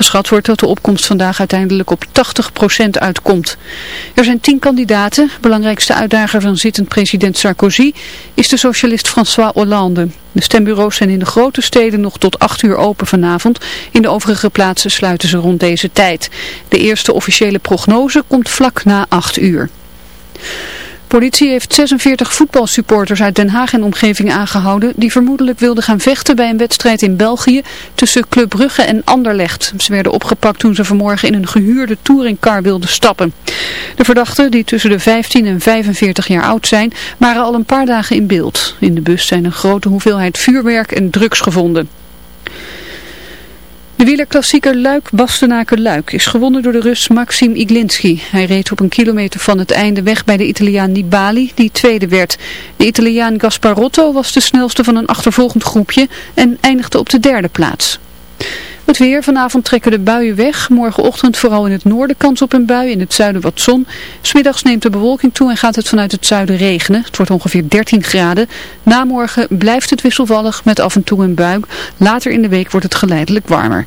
Geschat wordt dat de opkomst vandaag uiteindelijk op 80% uitkomt. Er zijn tien kandidaten. Belangrijkste uitdager van zittend president Sarkozy is de socialist François Hollande. De stembureaus zijn in de grote steden nog tot 8 uur open vanavond. In de overige plaatsen sluiten ze rond deze tijd. De eerste officiële prognose komt vlak na 8 uur. Politie heeft 46 voetbalsupporters uit Den Haag en omgeving aangehouden die vermoedelijk wilden gaan vechten bij een wedstrijd in België tussen Club Brugge en Anderlecht. Ze werden opgepakt toen ze vanmorgen in een gehuurde touringcar wilden stappen. De verdachten, die tussen de 15 en 45 jaar oud zijn, waren al een paar dagen in beeld. In de bus zijn een grote hoeveelheid vuurwerk en drugs gevonden. De wielerklassieker Luik-Bastenaken-Luik is gewonnen door de Rus Maxim Iglinski. Hij reed op een kilometer van het einde weg bij de Italiaan Nibali, die tweede werd. De Italiaan Gasparotto was de snelste van een achtervolgend groepje en eindigde op de derde plaats. Het weer, vanavond trekken de buien weg. Morgenochtend vooral in het noorden kans op een bui, in het zuiden wat zon. Smiddags neemt de bewolking toe en gaat het vanuit het zuiden regenen. Het wordt ongeveer 13 graden. Na morgen blijft het wisselvallig met af en toe een bui. Later in de week wordt het geleidelijk warmer.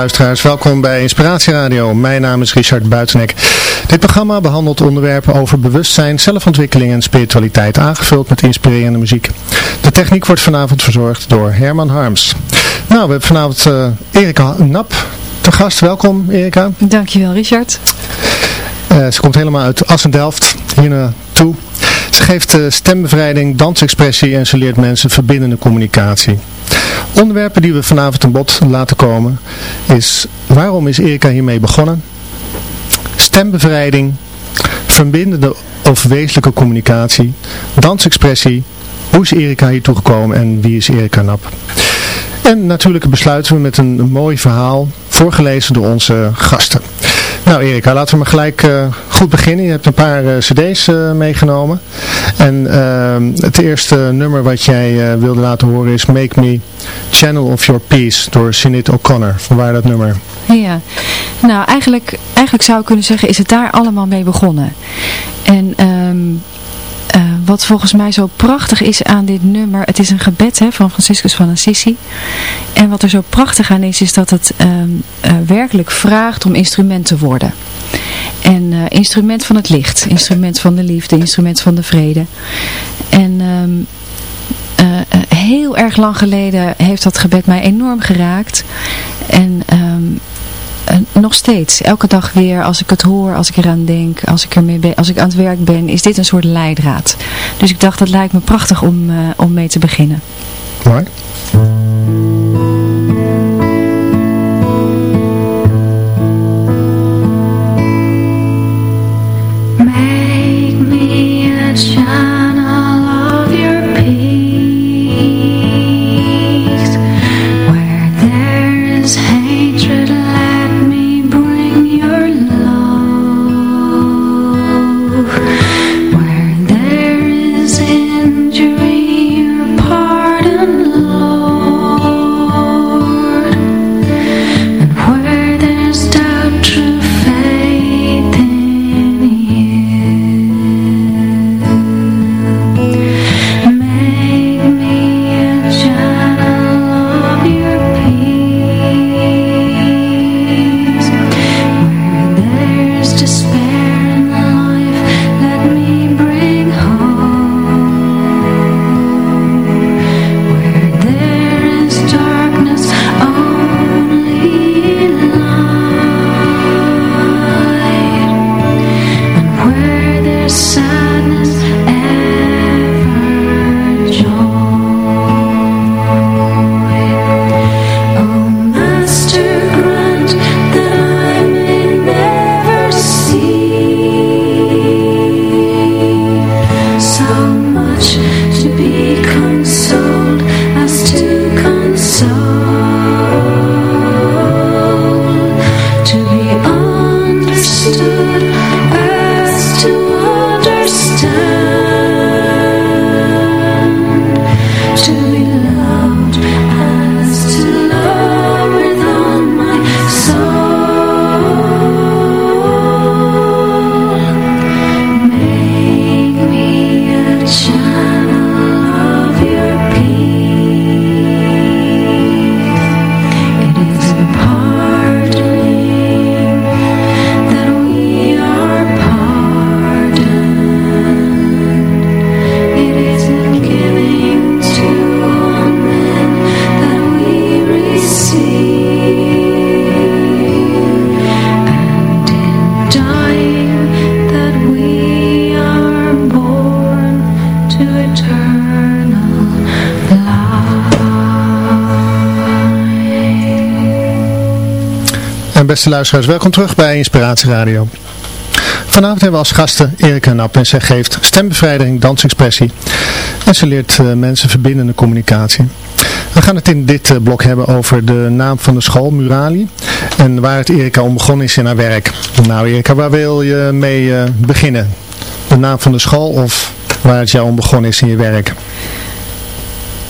Luisteraars, welkom bij Inspiratie Radio. Mijn naam is Richard Buitenek. Dit programma behandelt onderwerpen over bewustzijn, zelfontwikkeling en spiritualiteit, aangevuld met inspirerende muziek. De techniek wordt vanavond verzorgd door Herman Harms. Nou, we hebben vanavond eh, Erika Nap te gast. Welkom Erika. Dankjewel Richard. Eh, ze komt helemaal uit Assendelft hier naartoe. Ze geeft eh, stembevrijding, dansexpressie en ze leert mensen verbindende communicatie. Onderwerpen die we vanavond aan bod laten komen is waarom is Erika hiermee begonnen? Stembevrijding, verbindende of wezenlijke communicatie, dansexpressie, hoe is Erika hier toegekomen en wie is Erika Nap? En natuurlijk besluiten we met een mooi verhaal, voorgelezen door onze gasten. Nou Erika, laten we maar gelijk eh, goed beginnen. Je hebt een paar uh, cd's uh, meegenomen. En ehm, het eerste nummer wat jij wilde laten horen is Make Me Channel of Your Peace door Sinead O'Connor. Vanwaar dat nummer? Ja, nou eigenlijk, eigenlijk zou ik kunnen zeggen is het daar allemaal mee begonnen. En... Um, wat volgens mij zo prachtig is aan dit nummer, het is een gebed hè, van Franciscus van Assisi. En wat er zo prachtig aan is, is dat het um, uh, werkelijk vraagt om instrument te worden. En uh, instrument van het licht, instrument van de liefde, instrument van de vrede. En um, heel erg lang geleden heeft dat gebed mij enorm geraakt. En um, nog steeds, elke dag weer, als ik het hoor, als ik eraan denk, als ik, ermee ben, als ik aan het werk ben, is dit een soort leidraad. Dus ik dacht, dat lijkt me prachtig om, uh, om mee te beginnen. Mooi. Beste luisteraars, welkom terug bij Inspiratie Radio. Vanavond hebben we als gasten Erika Nap en zij geeft stembevrijding, dansexpressie en ze leert uh, mensen verbindende communicatie. We gaan het in dit uh, blok hebben over de naam van de school, Murali, en waar het Erika om begonnen is in haar werk. Nou Erika, waar wil je mee uh, beginnen? De naam van de school of waar het jou om begonnen is in je werk?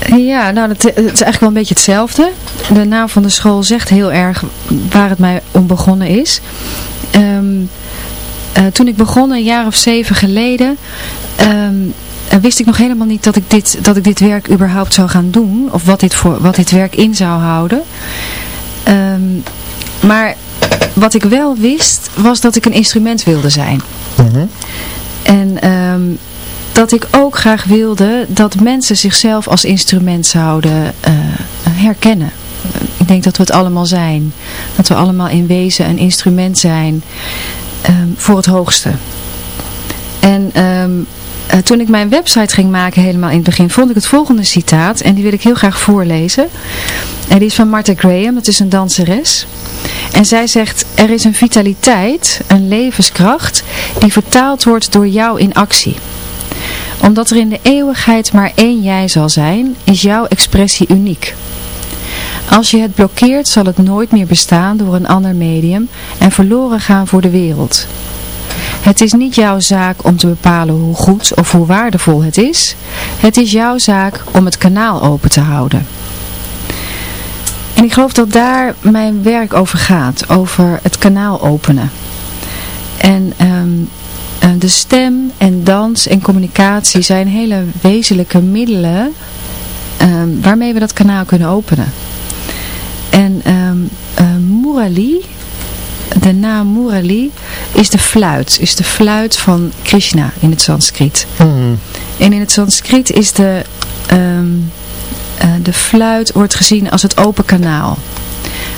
Ja, nou, het, het, is eigenlijk wel een beetje hetzelfde. De naam van de school zegt heel erg waar het mij om begonnen is. Um, uh, toen ik begon, een jaar of zeven geleden, um, wist ik nog helemaal niet dat ik, dit, dat ik dit werk überhaupt zou gaan doen. Of wat dit, voor, wat dit werk in zou houden. Um, maar wat ik wel wist, was dat ik een instrument wilde zijn. -huh. En... Um, dat ik ook graag wilde dat mensen zichzelf als instrument zouden uh, herkennen. Ik denk dat we het allemaal zijn. Dat we allemaal in wezen een instrument zijn um, voor het hoogste. En um, uh, toen ik mijn website ging maken helemaal in het begin, vond ik het volgende citaat. En die wil ik heel graag voorlezen. En die is van Martha Graham, dat is een danseres. En zij zegt, er is een vitaliteit, een levenskracht, die vertaald wordt door jou in actie omdat er in de eeuwigheid maar één jij zal zijn, is jouw expressie uniek. Als je het blokkeert zal het nooit meer bestaan door een ander medium en verloren gaan voor de wereld. Het is niet jouw zaak om te bepalen hoe goed of hoe waardevol het is. Het is jouw zaak om het kanaal open te houden. En ik geloof dat daar mijn werk over gaat, over het kanaal openen. En ehm, eh, de stem en dans en communicatie zijn hele wezenlijke middelen ehm, waarmee we dat kanaal kunnen openen. En ehm eh, Murali, de naam Murali, is de fluit, is de fluit van Krishna in het Sanskriet. En in het Sanskriet is de, ehm, eh, de fluit wordt gezien als het open kanaal.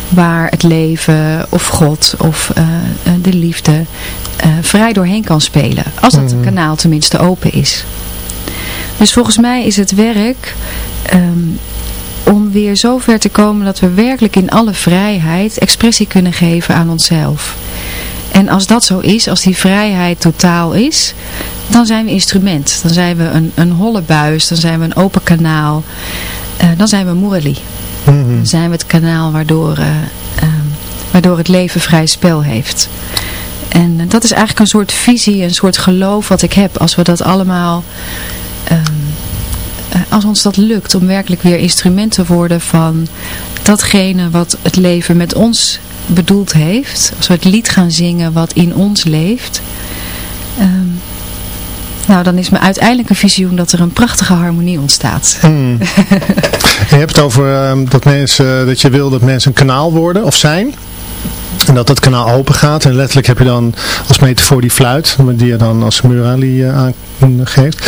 Waar het leven of God of eh, eh, de liefde eh, vrij doorheen kan spelen. Als dat Mhm. kanaal tenminste open is. Dus volgens mij is het werk ehm, om weer zo ver te komen dat we werkelijk in alle vrijheid expressie kunnen geven aan onszelf. En als dat zo is, als die vrijheid totaal is, dan zijn we instrument. Dan zijn we een, een holle buis, dan zijn we een open kanaal, eh, dan zijn we Murali. Mhm. Dan zijn we het kanaal waardoor, eh, ehm, waardoor het leven vrij spel heeft. En eh, dat is eigenlijk een soort visie, een soort geloof wat ik heb. Als we dat allemaal, ehm, eh, als ons dat lukt om werkelijk weer instrument te worden van datgene wat het leven met ons bedoeld heeft. Als we het lied gaan zingen wat in ons leeft. ehm, nou, dan is mijn uiteindelijke visioen dat er een prachtige harmonie ontstaat. Hmm. je hebt het over ehm, dat, mensen, dat je wil dat mensen een kanaal worden of zijn. En dat dat kanaal open gaat. En letterlijk heb je dan als metafoor die fluit. Die je dan als Murali eh, aangeeft.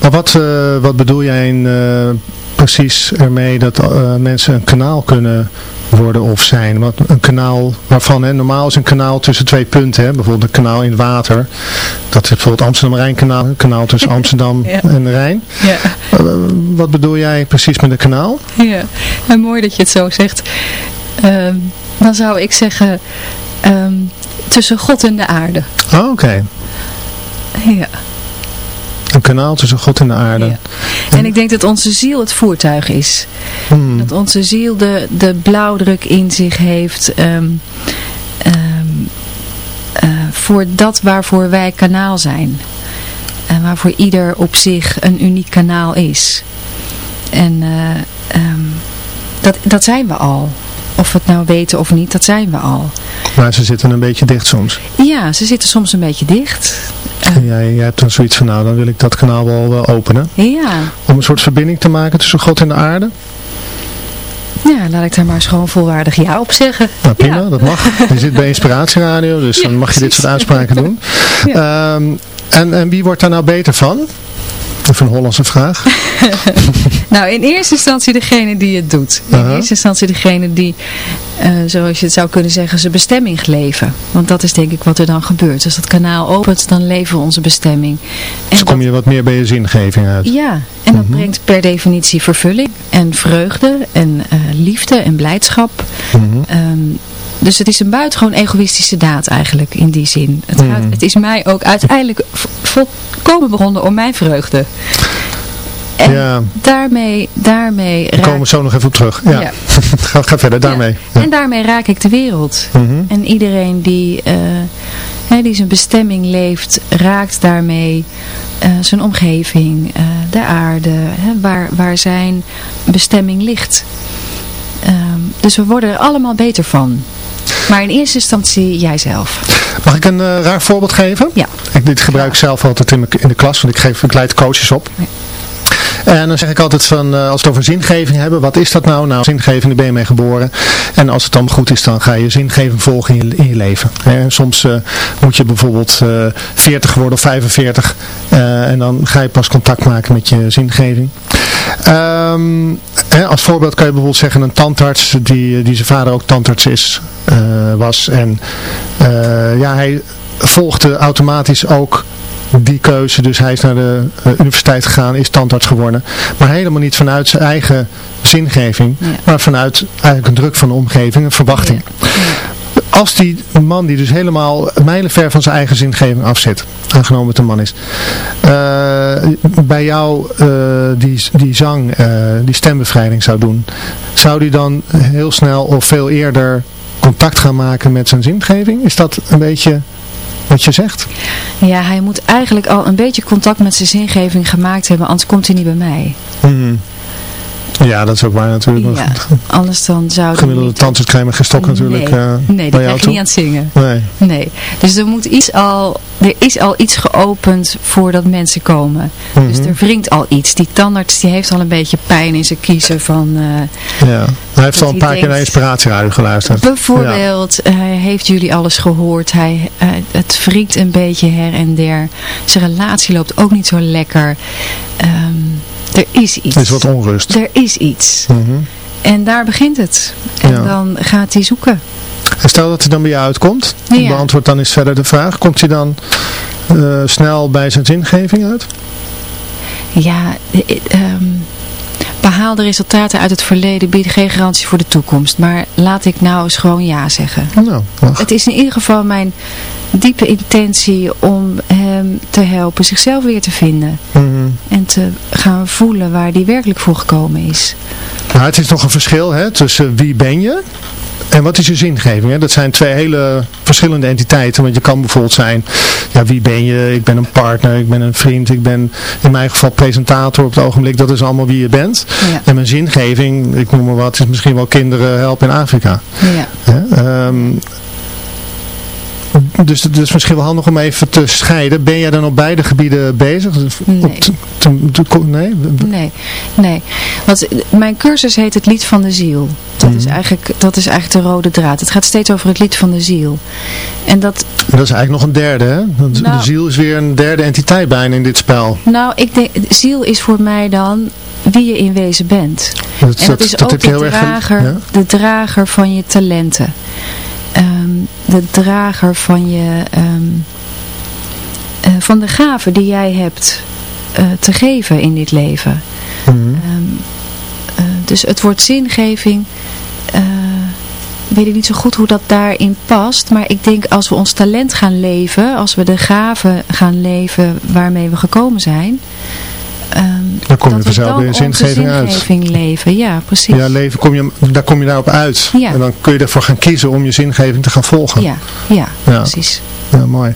Maar wat, eh, wat bedoel jij in, eh, precies ermee dat mensen een kanaal kunnen worden of zijn? Wat, een kanaal waarvan, hè, normaal is een kanaal tussen twee punten. Hè, bijvoorbeeld een kanaal in het water. Dat is bijvoorbeeld Amsterdam-Rijnkanaal. Een kanaal tussen Amsterdam Ja. en de Rijn. Ja. Wat bedoel jij precies met een kanaal? Ja, en mooi dat je het zo zegt. Ehm, dan zou ik zeggen, ehm, tussen God en de aarde. Oh, oké. Ja. Een kanaal tussen God en de aarde. Ja. En ik denk dat onze ziel het voertuig is. Hmm. Dat onze ziel de, de blauwdruk in zich heeft ehm, ehm, eh, voor dat waarvoor wij kanaal zijn. En waarvoor ieder op zich een uniek kanaal is. En eh, dat, dat zijn we al. Of we het nou weten of niet, dat zijn we al. Maar ze zitten een beetje dicht soms. Ja, ze zitten soms een beetje dicht. En jij, jij hebt dan zoiets van, nou dan wil ik dat kanaal wel, wel openen. Ja, Om een soort verbinding te maken tussen God en de aarde. ja, laat ik daar maar eens gewoon volwaardig ja op zeggen. Nou prima, Ja. dat mag. Je zit bij Inspiratieradio, dus Ja, dan mag je dit soort uitspraken doen. Ehm, en, en wie wordt daar nou beter van? Even een Hollandse vraag. Nou, in eerste instantie degene die het doet. In eerste instantie degene die, eh, zoals je het zou kunnen zeggen, zijn bestemming leven. Want dat is denk ik wat er dan gebeurt. Als dat kanaal opent, dan leven we onze bestemming. En Dus kom dat- je wat meer bij je zingeving uit. Ja, en dat Mhm. brengt per definitie vervulling en vreugde en eh, liefde en blijdschap. Mhm. Ehm, dus het is een buitengewoon egoïstische daad eigenlijk in die zin. Het, gaat, Mhm. het is mij ook uiteindelijk volkomen begonnen om mijn vreugde. En Ja. daarmee, daarmee Daar komen we zo nog even op terug. Ja, Ja. ga, ga verder daarmee. Ja. En daarmee raak ik de wereld. Mhm. En iedereen die, eh, hè, die zijn bestemming leeft, raakt daarmee eh, zijn omgeving, eh, de aarde, hè, waar, waar zijn bestemming ligt. Ehm, dus we worden er allemaal beter van. Maar in eerste instantie jijzelf. Mag ik een eh, raar voorbeeld geven? Ja. Ik, dit gebruik ik zelf altijd in, in de klas, want ik, geef, ik leid coaches op. Ja. En dan zeg ik altijd van, eh, als we het over zingeving hebben, wat is dat nou? Nou, zingeving, ben je mee geboren. En als het dan goed is, dan ga je zingeving volgen in je, leven. Hè, soms eh, moet je bijvoorbeeld eh 40 worden of 45. eh, en dan ga je pas contact maken met je zingeving. Ehm, hè, als voorbeeld kan je bijvoorbeeld zeggen een tandarts die, die zijn vader ook tandarts is, eh, was. En eh, ja, hij volgde automatisch ook die keuze. Dus hij is naar de eh, universiteit gegaan, is tandarts geworden. Maar helemaal niet vanuit zijn eigen zingeving. Ja. Maar vanuit eigenlijk een druk van de omgeving, een verwachting. als die man die dus helemaal mijlenver van zijn eigen zingeving afzit, aangenomen het een man is, eh, bij jou eh, die, die zang, die stembevrijding zou doen, zou die dan heel snel of veel eerder contact gaan maken met zijn zingeving? Is dat een beetje wat je zegt? Ja, hij moet eigenlijk al een beetje contact met zijn zingeving gemaakt hebben, anders komt hij niet bij mij. Mhm. Ja, dat is ook waar natuurlijk. Ja, anders dan zou Gemiddelde niet- tandarts krijgen met geen stok natuurlijk Nee, eh, nee die jou krijg je toe. niet aan het zingen. Nee. Nee, dus er moet iets al, er is al iets geopend voordat mensen komen. Dus Mhm. er wringt al iets. Die tandarts die heeft al een beetje pijn in zijn kiezen van... eh, Ja. Hij heeft Dat al een paar keer naar inspiratieradio geluisterd. Bijvoorbeeld, eh, hij heeft jullie alles gehoord. Hij, eh, het wringt een beetje her en der. Zijn relatie loopt ook niet zo lekker. Ehm, er is iets. Er is wat onrust. Er is iets. Mhm. En daar begint het. En Ja. dan gaat hij zoeken. En stel dat hij dan bij jou uitkomt, Ja. beantwoord dan eens verder de vraag. Komt hij dan eh, snel bij zijn zingeving uit? Ja, ehm, behaalde resultaten uit het verleden bieden geen garantie voor de toekomst. Maar laat ik nou eens gewoon ja zeggen. Nou. Het is in ieder geval mijn diepe intentie om hem te helpen zichzelf weer te vinden. Mhm. En te gaan voelen waar die werkelijk voor gekomen is. Nou, het is nog een verschil hè, tussen wie ben je en wat is je zingeving. Hè? Dat zijn twee hele verschillende entiteiten. Want je kan bijvoorbeeld zijn, ja, wie ben je? Ik ben een partner, ik ben een vriend, ik ben in mijn geval presentator op het ogenblik. Dat is allemaal wie je bent. Ja. En mijn zingeving, ik noem maar wat, is misschien wel kinderen helpen in Afrika. Ja. Hè? Dus het is misschien wel handig om even te scheiden. Ben jij dan op beide gebieden bezig? Nee. Nee? Nee, nee. Want mijn cursus heet het lied van de ziel. Dat, is eigenlijk, dat is eigenlijk de rode draad. Het gaat steeds over het lied van de ziel. En dat, Dat is eigenlijk nog een derde, hè? Want De Nou- ziel is weer een derde entiteit bijna in dit spel. nou, ik denk, ziel is voor mij dan wie je in wezen bent. Dat, En dat, is ook heb je de heel erg drager, ja? de drager van je talenten. Ehm, de drager van je ehm, eh, van de gaven die jij hebt eh, te geven in dit leven. Mhm. Ehm, eh, dus het woord zingeving, weet ik niet zo goed hoe dat daarin past. Maar ik denk als we ons talent gaan leven, als we de gaven gaan leven waarmee we gekomen zijn. Ehm, Dan kom je vanzelf in onze zingeving uit. zingeving leven, ja precies. Ja, leven, kom je, daar kom je daarop uit. Ja. En dan kun je ervoor gaan kiezen om je zingeving te gaan volgen. ja, ja, Ja. precies. Ja, mooi.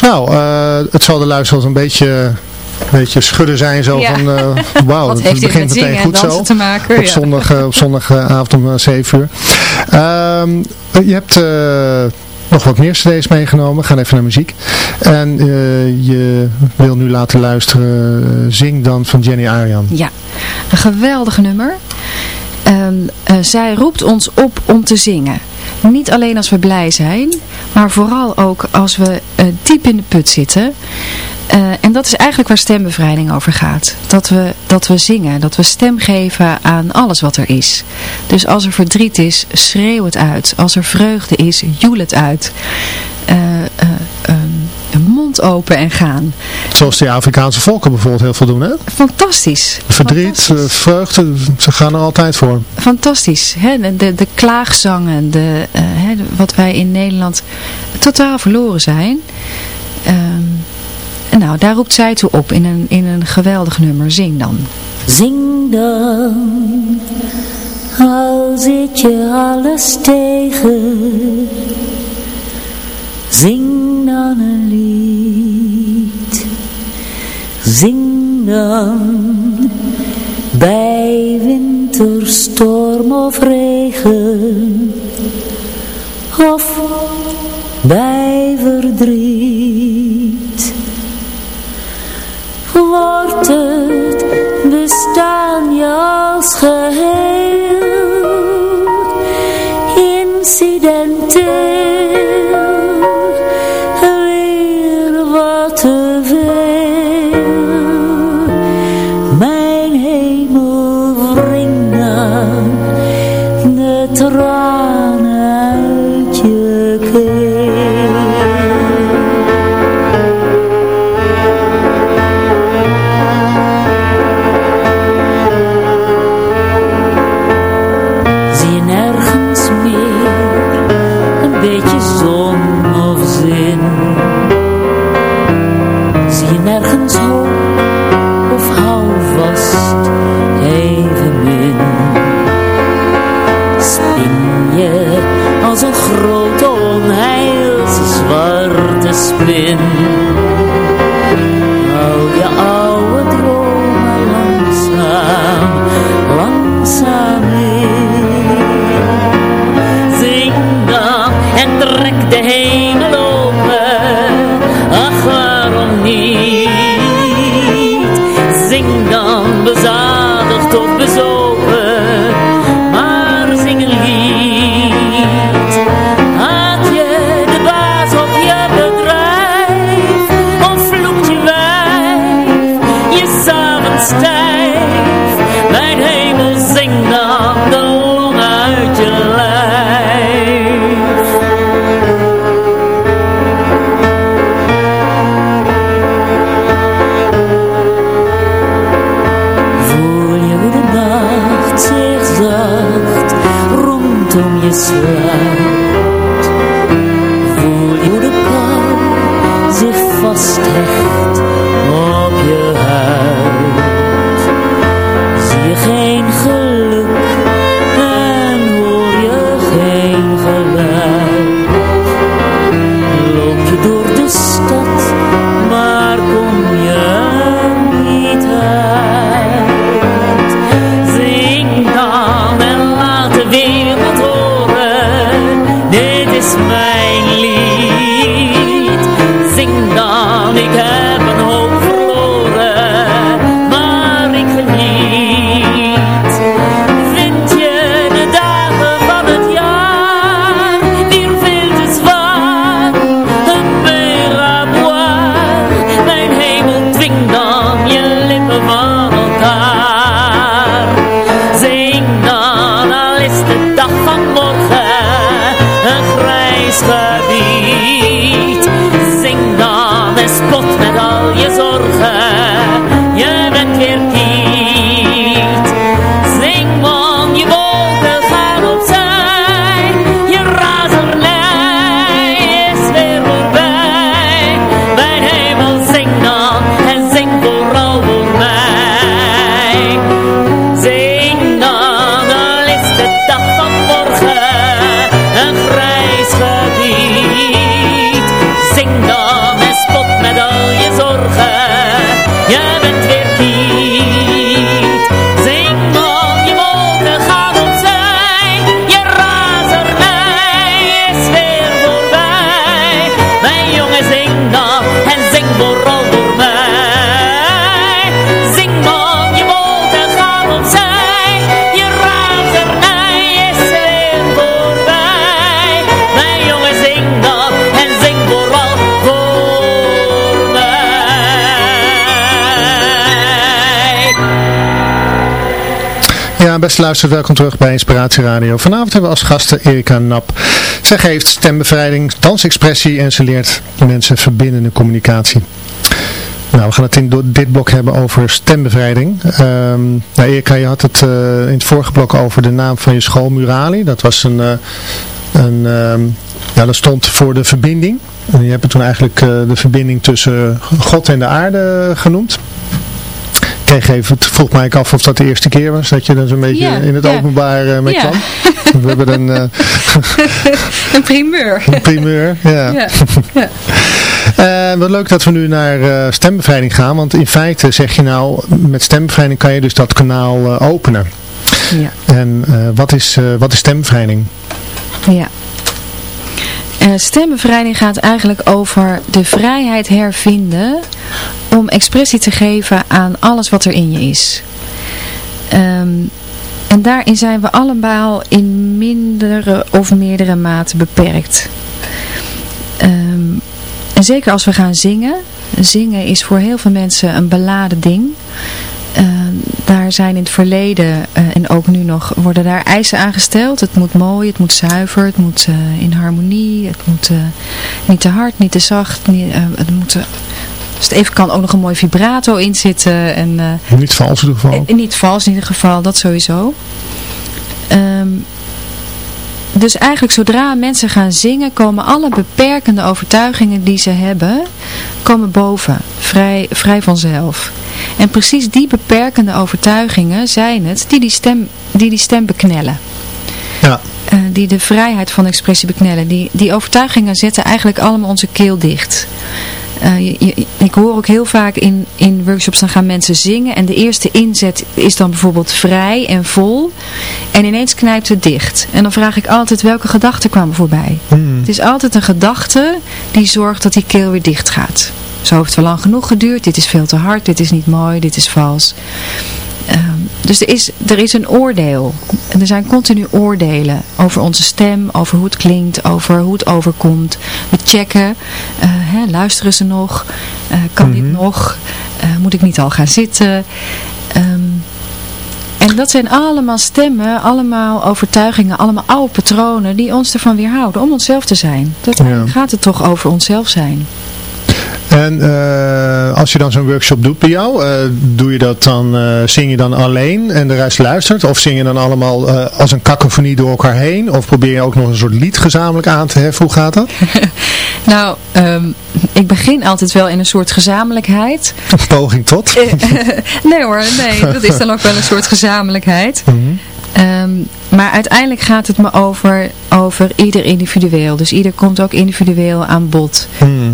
Nou, eh, het zal de luisteraars een beetje, een beetje schudden zijn zo Ja. van, eh, wauw, het begint met meteen zingen goed zo. te maken? Op, Ja. zondag, eh, op zondagavond om eh, 7 uur. Ehm, je hebt nog wat meer cd's meegenomen. We gaan even naar muziek. En eh, je wil nu laten luisteren eh, Zing dan van Jenny Arian. Ja, een geweldig nummer. Ehm, eh, zij roept ons op om te zingen. Niet alleen als we blij zijn, maar vooral ook als we diep in de put zitten. Eh, en dat is eigenlijk waar stembevrijding over gaat. Dat we, dat we zingen, dat we stem geven aan alles wat er is. Dus als er verdriet is, schreeuw het uit. Als er vreugde is, joel het uit. Eh, eh, ehm, mond open en gaan. Zoals de Afrikaanse volken bijvoorbeeld heel veel doen. Hè? Fantastisch. Verdriet, Fantastisch. vreugde, ze gaan er altijd voor. fantastisch. Hè? De, de, klaagzangen, de, hè, wat wij in Nederland totaal verloren zijn. En nou, daar roept zij toe op in een, in een geweldig nummer. Zing dan. Zing dan, al zit je alles tegen. Zing dan een lied. Zing dan, bij winterstorm of regen. Of bij verdriet wordt het bestaan je als geheel. Incidenteel beste welkom terug bij Inspiratie Radio. Vanavond hebben we als gasten Erika Nap. Zij geeft stembevrijding, dansexpressie en ze leert mensen verbindende communicatie. Nou, we gaan het in dit blok hebben over stembevrijding. Nou, Erika, je had het eh, in het vorige blok over de naam van je school, Murali. Dat was een, eh, een ehm, ja, dat stond voor de verbinding. En je hebt het toen eigenlijk eh, de verbinding tussen God en de aarde genoemd. Ik kreeg even, het vroeg mij af of dat de eerste keer was dat je dan zo'n beetje Ja, in het ja. openbaar eh, mee Ja. kwam. We hebben een, eh, Een primeur. een primeur. Ja. Ja. ja. Eh, wat leuk dat we nu naar stembevrijding gaan, want in feite zeg je nou, met stembevrijding kan je dus dat kanaal openen. Ja. En wat, is, wat is stembevrijding? Ja. Eh, stembevrijding gaat eigenlijk over de vrijheid hervinden om expressie te geven aan alles wat er in je is. Ehm, en daarin zijn we allemaal in mindere of meerdere mate beperkt. Ehm, en zeker als we gaan zingen. Zingen is voor heel veel mensen een beladen ding. Daar zijn in het verleden eh, en ook nu nog worden daar eisen aangesteld. Het moet mooi, het moet zuiver, het moet eh, in harmonie, het moet eh, niet te hard, niet te zacht. Niet, het moet, als het even kan ook nog een mooi vibrato in zitten. En, Niet vals in ieder geval. Niet vals in ieder geval, dat sowieso. Ehm, dus eigenlijk zodra mensen gaan zingen, komen alle beperkende overtuigingen die ze hebben, komen boven. Vrij, vrij vanzelf. En precies die beperkende overtuigingen zijn het die die stem, die, die stem beknellen. Ja. eh, die de vrijheid van expressie beknellen. Die, die overtuigingen zetten eigenlijk allemaal onze keel dicht. Eh, je- je- ik hoor ook heel vaak in, in workshops, dan gaan mensen zingen en de eerste inzet is dan bijvoorbeeld vrij en vol. En ineens knijpt het dicht. En dan vraag ik altijd welke gedachten kwamen voorbij. Het is altijd een gedachte die zorgt dat die keel weer dicht gaat. Zo heeft het wel lang genoeg geduurd, dit is veel te hard, dit is niet mooi, dit is vals. Ehm, dus er is, er is een oordeel. En er zijn continu oordelen over onze stem, over hoe het klinkt, over hoe het overkomt. We checken, eh, hè, luisteren ze nog, Eh, kan dit nog, Eh, moet ik niet al gaan zitten. Ehm, en dat zijn allemaal stemmen, allemaal overtuigingen, allemaal oude patronen die ons ervan weerhouden om onszelf te zijn. Dat Ja. gaat het toch over onszelf zijn. En eh, als je dan zo'n workshop doet bij jou, eh, doe je dat dan, eh, zing je dan alleen en de rest luistert? Of zing je dan allemaal als een kakofonie door elkaar heen? Of probeer je ook nog een soort lied gezamenlijk aan te heffen? Hoe gaat dat? Nou, ehm, ik begin altijd wel in een soort gezamenlijkheid. Een poging tot? nee hoor, nee, dat is dan ook wel een soort gezamenlijkheid. Ehm, maar uiteindelijk gaat het me over, over ieder individueel. Dus ieder komt ook individueel aan bod. Ehm,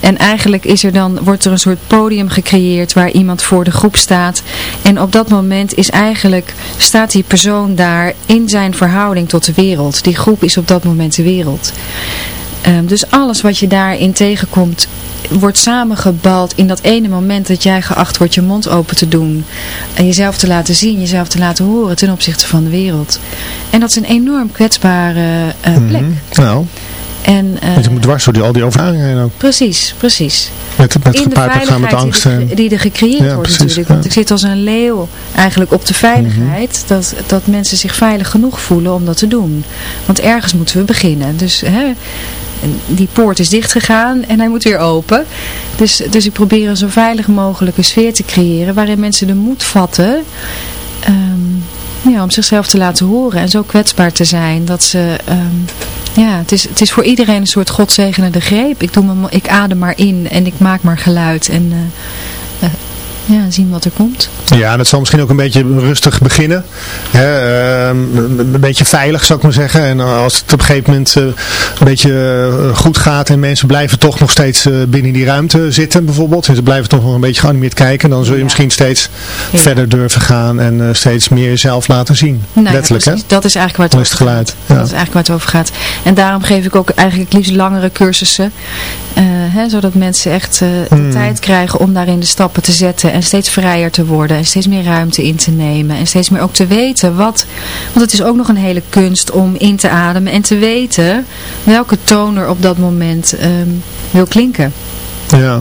en eigenlijk is er dan, wordt er een soort podium gecreëerd waar iemand voor de groep staat. En op dat moment is eigenlijk, staat die persoon daar in zijn verhouding tot de wereld. Die groep is op dat moment de wereld. Ehm, dus alles wat je daarin tegenkomt, wordt samengebald in dat ene moment dat jij geacht wordt je mond open te doen. En jezelf te laten zien, jezelf te laten horen ten opzichte van de wereld. En dat is een enorm kwetsbare eh, plek. Mhm. Nou, En, eh, want je moet dwars door die, al die overtuigingen heen ook. Precies, precies. Met, met in de gaan met angst. die, er- die er gecreëerd Ja, wordt precies, natuurlijk. ja. Want ik zit als een leeuw eigenlijk op de veiligheid. dat, dat mensen zich veilig genoeg voelen om dat te doen. Want ergens moeten we beginnen. Dus hè, die poort is dichtgegaan en hij moet weer open. Dus, dus ik probeer een zo veilig mogelijke sfeer te creëren. Waarin mensen de moed vatten... ja, om zichzelf te laten horen en zo kwetsbaar te zijn dat ze, ehm, ja, het is, het is voor iedereen een soort godzegenende greep. Ik, doe me, ik adem maar in en ik maak maar geluid en eh, ja, zien wat er komt. Ja, dat zal misschien ook een beetje rustig beginnen. Hè, ehm, een beetje veilig zou ik maar zeggen. En als het op een gegeven moment eh, een beetje eh, goed gaat en mensen blijven toch nog steeds eh, binnen die ruimte zitten bijvoorbeeld. En ze blijven toch nog een beetje geanimeerd kijken. Dan zul je Ja. misschien steeds Ja. verder durven gaan en steeds meer jezelf laten zien. Nou Letterlijk hè. Dat is eigenlijk waar het het over geluid. gaat. Ja. Dat is eigenlijk waar het over gaat. En daarom geef ik ook eigenlijk het liefst langere cursussen. Hè, zodat mensen echt eh, de Hmm. tijd krijgen om daarin de stappen te zetten. En steeds vrijer te worden. En steeds meer ruimte in te nemen. En steeds meer ook te weten wat... Want het is ook nog een hele kunst om in te ademen. En te weten welke toon er op dat moment ehm, wil klinken. Ja.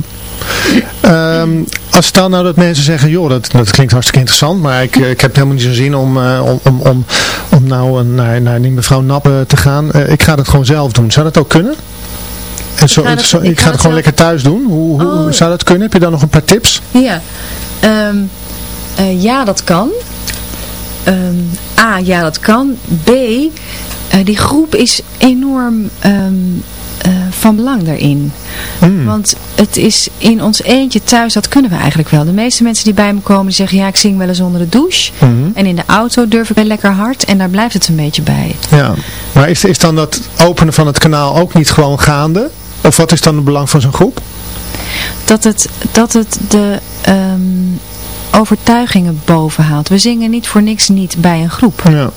Ehm, als stel nou dat mensen zeggen, joh, dat, dat klinkt hartstikke interessant, maar ik, eh, ik heb helemaal niet zo'n zin om, eh, om, om, om, om nou eh, naar, naar die mevrouw Nappen te gaan. Eh, ik ga dat gewoon zelf doen. Zou dat ook kunnen? En zo, ga dat- zo- ik ik ga het gewoon lekker thuis doen. Hoe, hoe, Oh. Zou dat kunnen? Heb je dan nog een paar tips? Ja, Ehm, eh, ja dat kan. Ehm, A, ja dat kan. B, eh, die groep is enorm ehm, eh, van belang daarin. Hmm. Want het is in ons eentje thuis, dat kunnen we eigenlijk wel. De meeste mensen die bij me komen, die zeggen ja ik zing wel eens onder de douche. Mhm. En in de auto durf ik wel lekker hard en daar blijft het een beetje bij. Ja. Maar is, is dan dat openen van het kanaal ook niet gewoon gaande? Of wat is dan het belang van zo'n groep? dat het, dat het de ehm, overtuigingen bovenhaalt. We zingen niet voor niks niet bij een groep. Ja.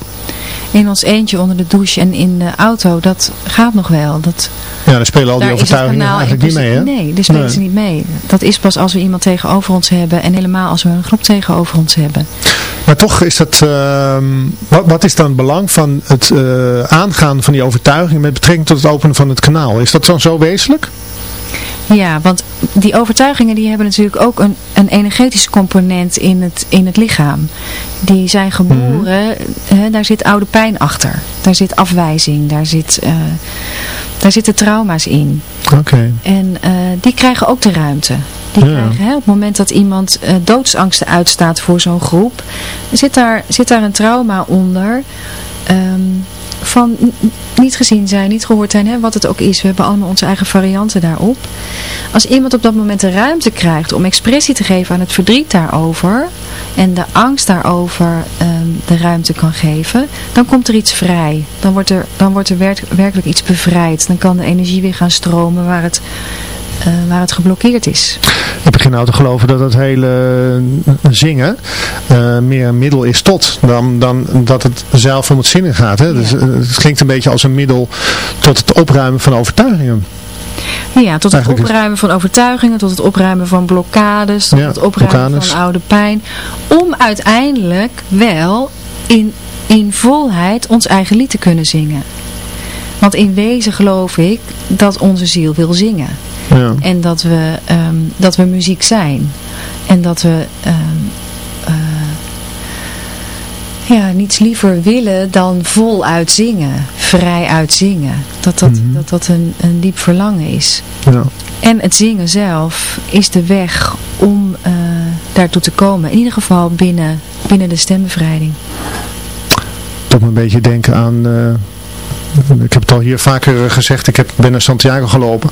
In ons eentje onder de douche en in de auto, dat gaat nog wel. Dat, Ja, dan spelen al die daar overtuigingen eigenlijk niet mee, hè? Nee, daar spelen Nee. ze niet mee. Dat is pas als we iemand tegenover ons hebben en helemaal als we een groep tegenover ons hebben. Maar toch is dat, ehm, wat, wat is dan het belang van het eh, aangaan van die overtuiging met betrekking tot het openen van het kanaal? Is dat dan zo wezenlijk? Ja, want die overtuigingen die hebben natuurlijk ook een, een energetische component in het, in het lichaam. Die zijn geboren, hè, daar zit oude pijn achter. Daar zit afwijzing, daar, zit, eh, daar zitten trauma's in. Oké. En eh, die krijgen ook de ruimte. Die Ja. krijgen, hè, op het moment dat iemand eh, doodsangsten uitstaat voor zo'n groep, zit daar, zit daar een trauma onder. Ehm, van niet gezien zijn, niet gehoord zijn, hè, wat het ook is. We hebben allemaal onze eigen varianten daarop. Als iemand op dat moment de ruimte krijgt om expressie te geven aan het verdriet daarover en de angst daarover ehm, de ruimte kan geven, dan komt er iets vrij. Dan wordt er, dan wordt er werk- werkelijk iets bevrijd. Dan kan de energie weer gaan stromen waar het, eh, waar het geblokkeerd is. Ik begin nou te geloven dat het hele eh, zingen eh, meer een middel is tot dan, dan dat het zelf om het zingen gaat. Hè? Dus, het klinkt een beetje als een middel tot het opruimen van overtuigingen. Ja, tot het Eigenlijk opruimen van overtuigingen, tot het opruimen van blokkades, tot Ja, het opruimen blokkades. van oude pijn. Om uiteindelijk wel in, in volheid ons eigen lied te kunnen zingen. Want in wezen geloof ik dat onze ziel wil zingen. Ja. En dat we, ehm, dat we muziek zijn. En dat we ehm, eh, ja, niets liever willen dan voluit zingen. Vrij uit zingen. Dat dat, Mhm. dat, dat een, een diep verlangen is. Ja. En het zingen zelf is de weg om eh, daartoe te komen. In ieder geval binnen, binnen de stembevrijding. Toch me een beetje denken aan... eh, ik heb het al hier vaker gezegd, ik heb, ben naar Santiago gelopen.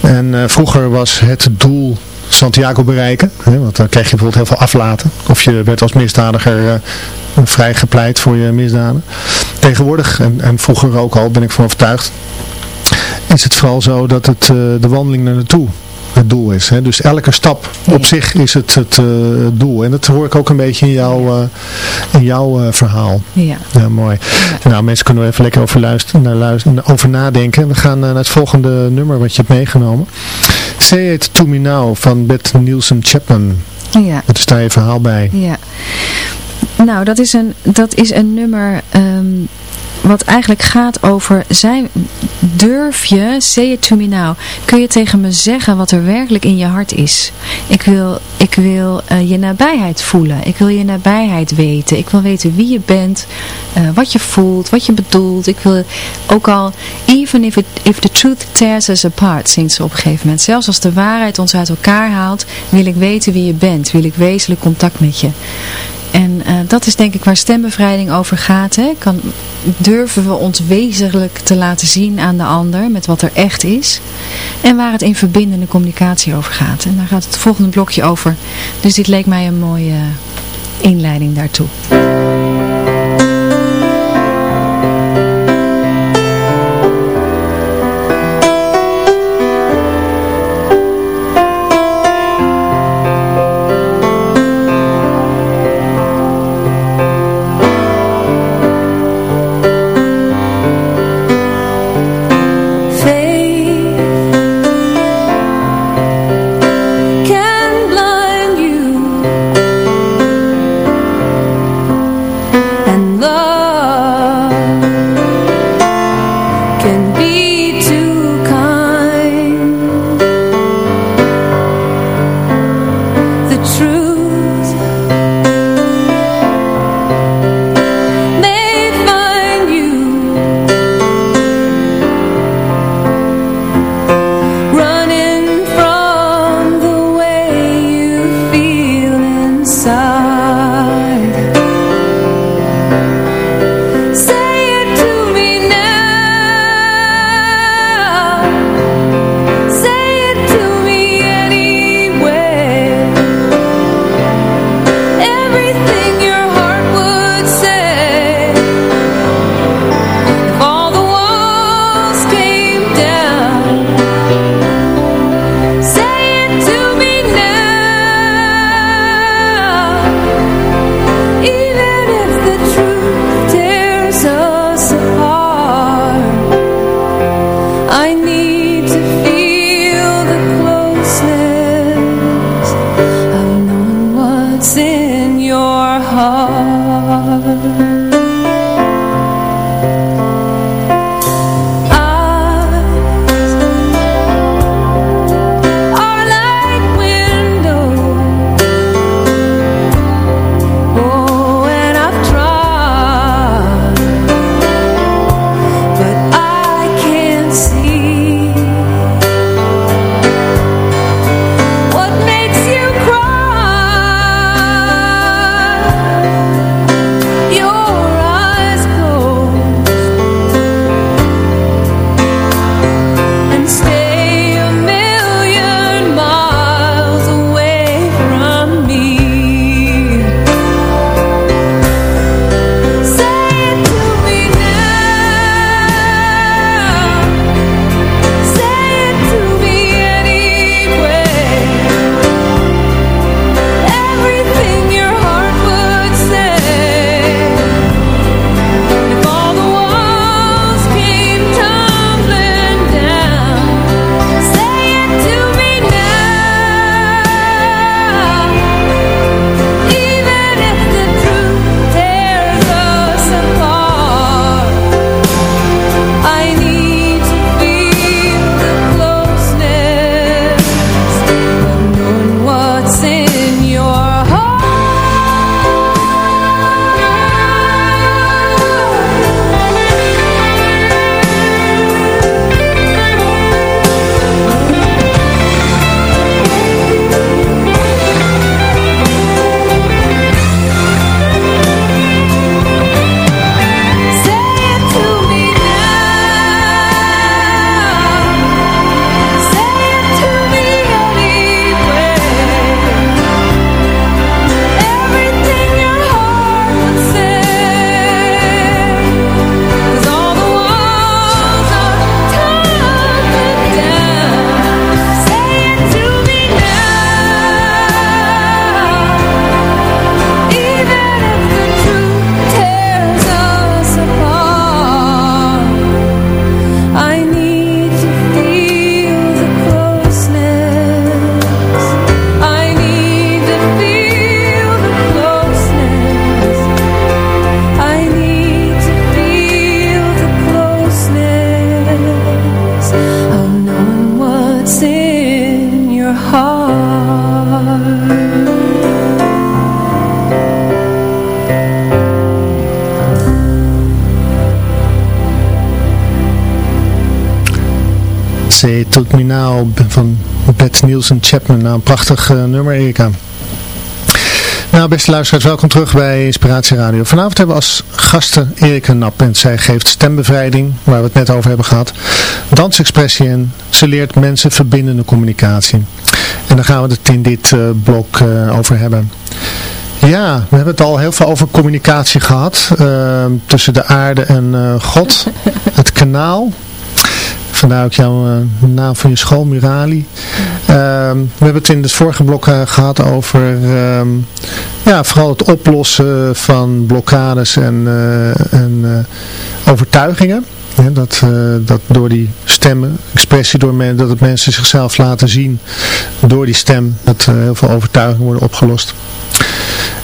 En eh, vroeger was het doel Santiago bereiken. Hè, want dan krijg je bijvoorbeeld heel veel aflaten. Of je werd als misdadiger eh, vrijgepleit voor je misdaden. Tegenwoordig, en, en vroeger ook al, ben ik van overtuigd, is het vooral zo dat het eh, de wandeling naar naartoe het doel is. Hè? Dus elke stap op zich is het het eh, doel. En dat hoor ik ook een beetje in jouw, eh, in jouw eh, verhaal. Ja. Ja, mooi. Nou, mensen kunnen er even lekker over, luisteren, naar luisteren, over nadenken. We gaan naar het volgende nummer wat je hebt meegenomen. Say It To Me Now van Beth Nielsen Chapman. Ja. Wat is daar je verhaal bij? Ja. Nou, dat is een, dat is een nummer ehm, wat eigenlijk gaat over, zijn, durf je, say it to me now, kun je tegen me zeggen wat er werkelijk in je hart is. Ik wil, ik wil eh, je nabijheid voelen, ik wil je nabijheid weten, ik wil weten wie je bent, eh, wat je voelt, wat je bedoelt. Ik wil ook al, even if, it, if the truth tears us apart, ze op een gegeven moment. Zelfs als de waarheid ons uit elkaar haalt, wil ik weten wie je bent, wil ik wezenlijk contact met je. Eh, dat is denk ik waar stembevrijding over gaat. Hè? Kan, durven we ons wezenlijk te laten zien aan de ander met wat er echt is. En waar het in verbindende communicatie over gaat. En daar gaat het volgende blokje over. Dus dit leek mij een mooie inleiding daartoe. Nielsen Chapman. Een prachtig uh, nummer, Erika. Nou, beste luisteraars, welkom terug bij Inspiratie Radio. Vanavond hebben we als gasten Erika Nap en zij geeft stembevrijding, waar we het net over hebben gehad, dansexpressie en ze leert mensen verbindende communicatie. En daar gaan we het in dit uh, blok uh, over hebben. Ja, we hebben het al heel veel over communicatie gehad. Tussen de aarde en God. het kanaal. Vandaar ook jouw uh, naam van je school, Murali. Ehm, we hebben het in het vorige blok gehad over ehm, ja, vooral het oplossen van blokkades en, en overtuigingen. dat, dat door die stemmen, expressie, door men, dat het mensen zichzelf laten zien door die stem, dat heel veel overtuigingen worden opgelost.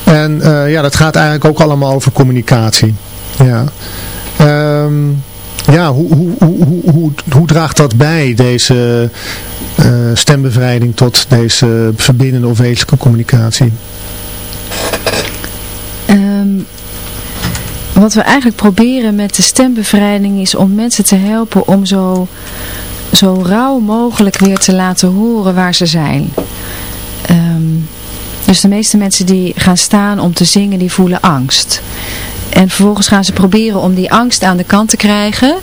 En uh, ja, dat gaat eigenlijk ook allemaal over communicatie. Ja. Um, ja, hoe, hoe, hoe, hoe, hoe draagt dat bij, deze uh, stembevrijding, tot deze verbindende of wezenlijke communicatie? Um, wat we eigenlijk proberen met de stembevrijding is om mensen te helpen om zo, zo rauw mogelijk weer te laten horen waar ze zijn. Um, dus de meeste mensen die gaan staan om te zingen, die voelen angst. En vervolgens gaan ze proberen om die angst aan de kant te krijgen,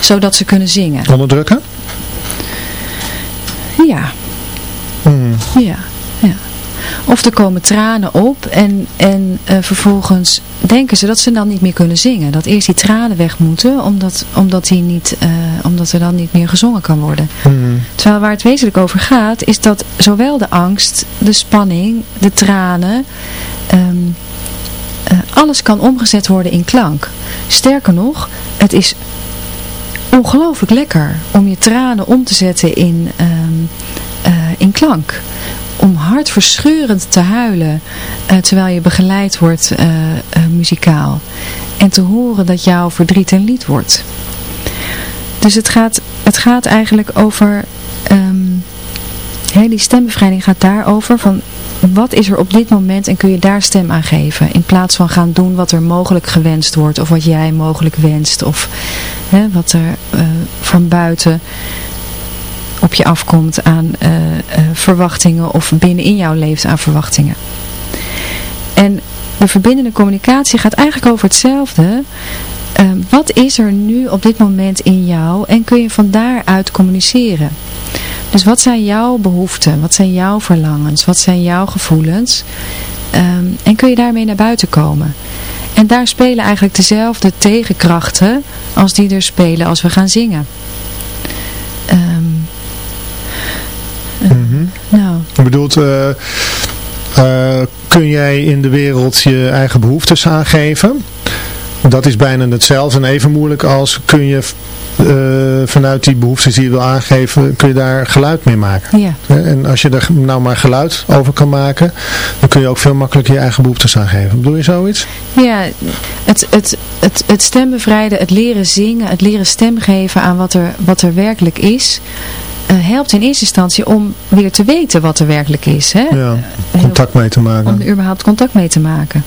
zodat ze kunnen zingen. Onderdrukken? Ja. Hmm. Ja, ja. Of er komen tranen op en, en uh, vervolgens denken ze dat ze dan niet meer kunnen zingen. Dat eerst die tranen weg moeten, omdat, omdat, die niet, uh, omdat er dan niet meer gezongen kan worden. Hmm. Terwijl waar het wezenlijk over gaat, is dat zowel de angst, de spanning, de tranen, um, uh, alles kan omgezet worden in klank. Sterker nog, het is ongelooflijk lekker om je tranen om te zetten in, um, in klank om hartverscheurend te huilen uh, terwijl je begeleid wordt muzikaal. En te horen dat jouw verdriet een lied wordt. Dus het gaat, het gaat eigenlijk over... Um, hè, die stembevrijding gaat daarover van... Wat is er op dit moment en kun je daar stem aan geven? In plaats van gaan doen wat er mogelijk gewenst wordt. Of wat jij mogelijk wenst. Of wat er van buiten op je afkomt aan uh, uh, verwachtingen of binnenin jouw leeft aan verwachtingen. En de verbindende communicatie gaat eigenlijk over hetzelfde. Wat is er nu op dit moment in jou en kun je van daaruit communiceren? Dus wat zijn jouw behoeften? Wat zijn jouw verlangens? Wat zijn jouw gevoelens? Um, en kun je daarmee naar buiten komen? En daar spelen eigenlijk dezelfde tegenkrachten als die er spelen als we gaan zingen. Um, Mm -hmm. Nou. Je bedoelt, uh, uh, kun jij in de wereld je eigen behoeftes aangeven? Dat is bijna hetzelfde en even moeilijk als kun je uh, vanuit die behoeftes die je wil aangeven, kun je daar geluid mee maken. Ja. En als je er nou maar geluid over kan maken, dan kun je ook veel makkelijker je eigen behoeftes aangeven. Bedoel je zoiets? Ja, het, het, het, het stembevrijden, het leren zingen, het leren stem geven aan wat er, wat er werkelijk is uh, helpt in eerste instantie om weer te weten wat er werkelijk is. Hè? Ja, contact mee te maken. Om er überhaupt contact mee te maken.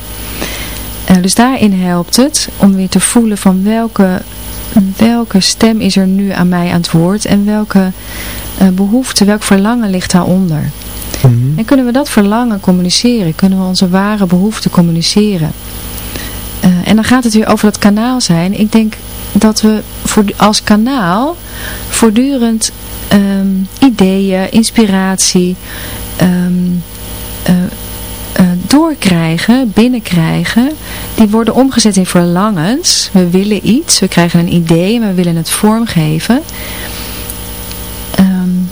Uh, dus daarin helpt het om weer te voelen van welke, welke stem is er nu aan mij aan het woord en welke uh, behoefte, welk verlangen ligt daaronder. Mm -hmm. En kunnen we dat verlangen communiceren? Kunnen we onze ware behoeften communiceren? Uh, en dan gaat het weer over dat kanaal zijn. Ik denk dat we voor, als kanaal voortdurend um, ideeën, inspiratie um, uh, uh, doorkrijgen, binnenkrijgen. Die worden omgezet in verlangens. We willen iets, we krijgen een idee en we willen het vormgeven. Um,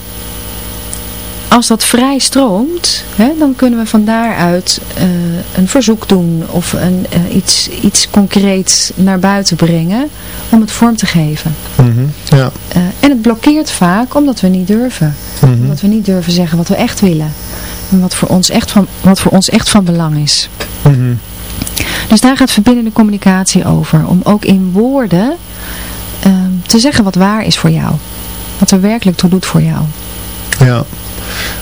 als dat vrij stroomt, hè, dan kunnen we van daaruit uh, een verzoek doen of een, uh, iets, iets concreets naar buiten brengen om het vorm te geven. Mm -hmm, ja. uh, en het blokkeert vaak omdat we niet durven. Mm -hmm. Omdat we niet durven zeggen wat we echt willen. En wat voor ons echt van, wat voor ons echt van belang is. Mm -hmm. Dus daar gaat verbindende communicatie over. Om ook in woorden te zeggen wat waar is voor jou. Wat er werkelijk toe doet voor jou. Ja.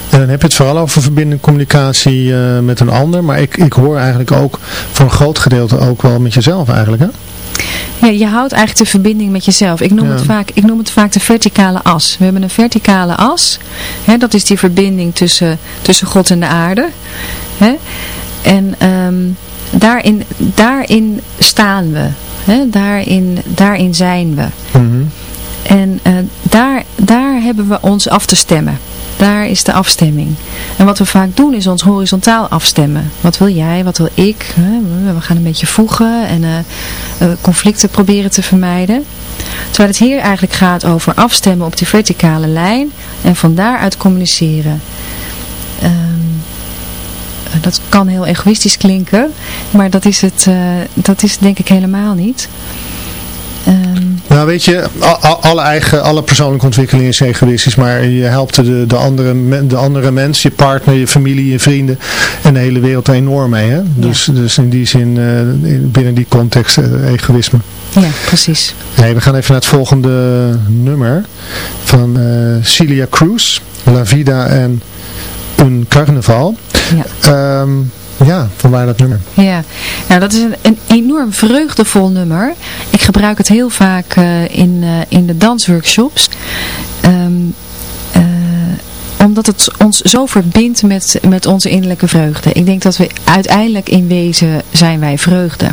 En dan heb je het vooral over verbindende communicatie uh, met een ander. Maar ik, ik hoor eigenlijk ook voor een groot gedeelte ook wel met jezelf eigenlijk hè? Ja, je houdt eigenlijk de verbinding met jezelf. Ik noem, Ja. het, vaak, ik noem het vaak de verticale as. We hebben een verticale as. Hè, dat is die verbinding tussen, tussen God en de aarde. Hè? En ehm, daarin, daarin staan we. Hè? Daarin, daarin zijn we. Mhm. En eh, daar, daar hebben we ons af te stemmen. Daar is de afstemming. En wat we vaak doen is ons horizontaal afstemmen. Wat wil jij, wat wil ik? We gaan een beetje voegen en eh, eh, conflicten proberen te vermijden. Terwijl het hier eigenlijk gaat over afstemmen op die verticale lijn en van daaruit communiceren. Ehm, eh, dat kan heel egoïstisch klinken, maar dat is het, eh, dat is denk ik helemaal niet. Nou weet je, alle, eigen, alle persoonlijke ontwikkeling is egoïstisch, maar je helpt de, de, andere, de andere mens, je partner, je familie, je vrienden en de hele wereld er enorm mee. Hè? Dus, dus in die zin, eh, in- binnen die context, eh, egoïsme. ja, precies. Nee, we gaan even naar het volgende nummer van eh, Celia Cruz, La Vida en Un Carnaval. Ja. Ehm, ja, vanwaar dat nummer. Ja, nou dat is een, een enorm vreugdevol nummer. Ik gebruik het heel vaak eh, in, eh, in de dansworkshops. Ehm, eh, omdat het ons zo verbindt met, met onze innerlijke vreugde. Ik denk dat we uiteindelijk in wezen zijn wij vreugde.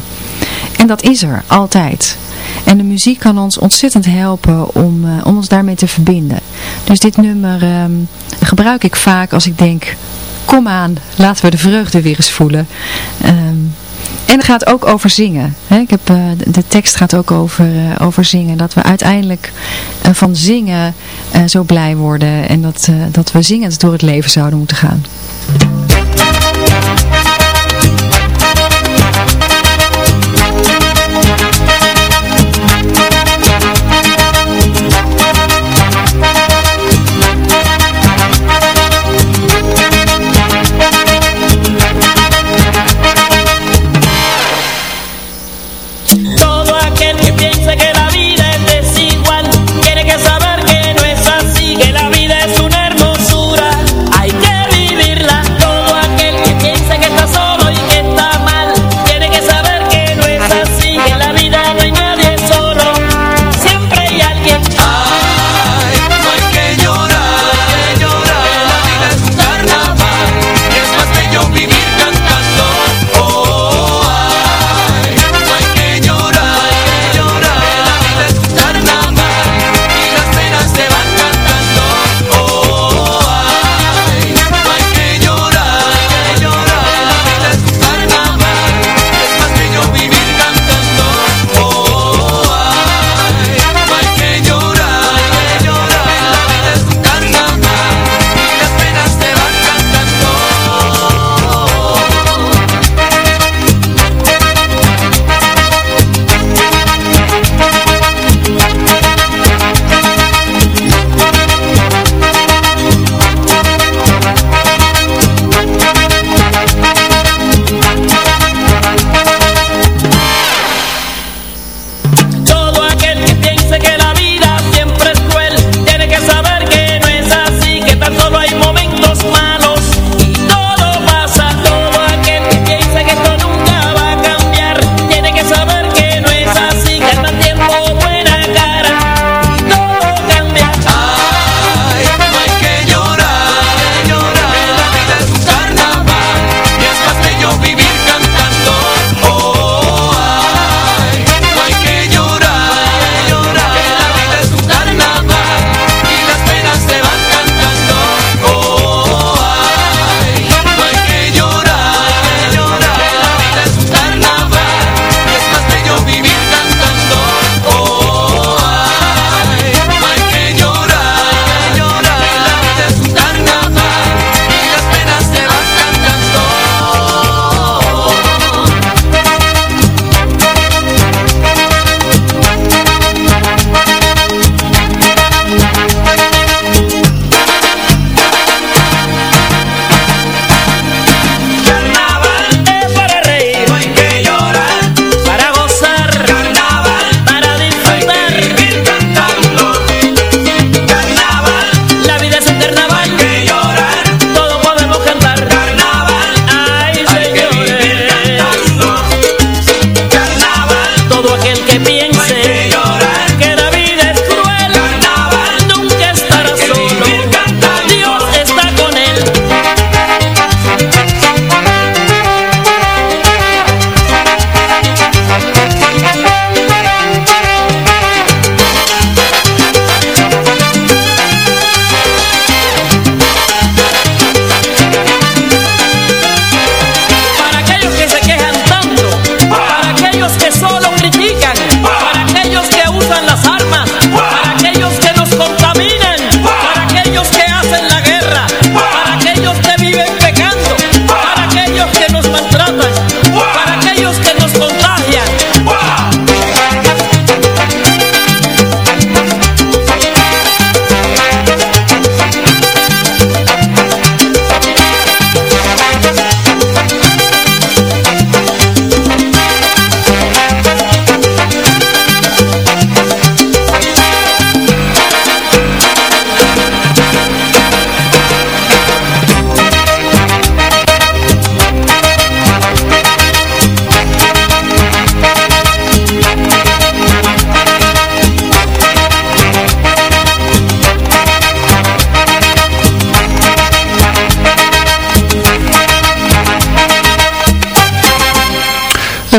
En dat is er, altijd. En de muziek kan ons ontzettend helpen om, om ons daarmee te verbinden. Dus dit nummer ehm, gebruik ik vaak als ik denk, kom aan, laten we de vreugde weer eens voelen. Ehm, en het gaat ook over zingen. Ik heb, eh, de, tekst gaat ook over, eh, over zingen. Dat we uiteindelijk eh, van zingen zo blij worden. En dat, dat we zingend door het leven zouden moeten gaan.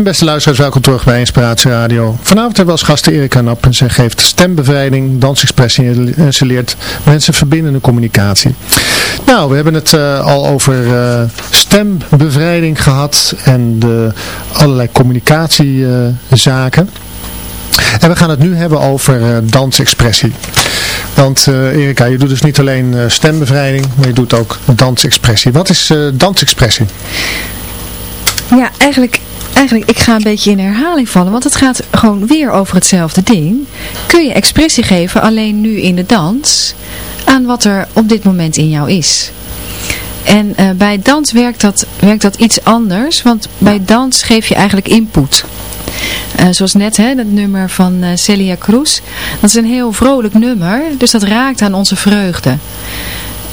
Beste luisteraars, welkom terug bij Inspiratie Radio. Vanavond hebben we als gasten Erika Nap en zij geeft stembevrijding, dansexpressie en ze leert mensen verbindende communicatie. Nou, we hebben het eh, al over eh, stembevrijding gehad en de allerlei communicatiezaken. en we gaan het nu hebben over uh, dansexpressie. Want Erika, je doet dus niet alleen stembevrijding, maar je doet ook dansexpressie. Wat is dansexpressie? Ja, eigenlijk eigenlijk, ik ga een beetje in herhaling vallen, want het gaat gewoon weer over hetzelfde ding. Kun je expressie geven, alleen nu in de dans, aan wat er op dit moment in jou is. En uh, bij dans werkt dat, werkt dat iets anders, want bij dans geef je eigenlijk input. Uh, zoals net, hè, dat nummer van uh, Celia Cruz. Dat is een heel vrolijk nummer, dus dat raakt aan onze vreugde.